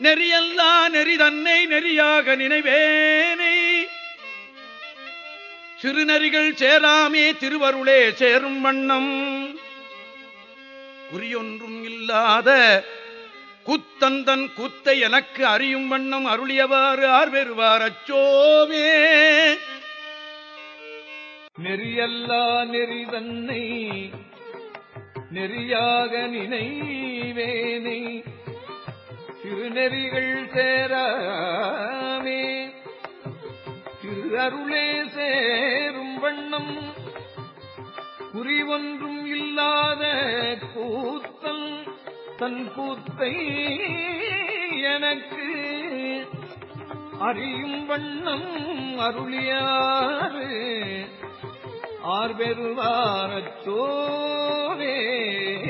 நெறியல்லா நெறி தன்னை நெறியாக நினைவேனை. சிறுநெறிகள் சேராமே திருவருளே சேரும் வண்ணம். குறியொன்றும் இல்லாத குத்தந்தன் குத்தை எனக்கு அறியும் வண்ணம் அருளியவாறு ஆர் பெறுவார் அச்சோவே நெறியல்லா நெறி தன்னை நெறியாக நினைவேனை. திருநெறிகள் சேராமே. திரு அருளே சேரும் வண்ணம். குறிவொன்றும் இல்லாத கூத்தல் தன் கூத்தை எனக்கு. அறியும் வண்ணம் அருளியாறு. ஆர்வெருவாரச்சோ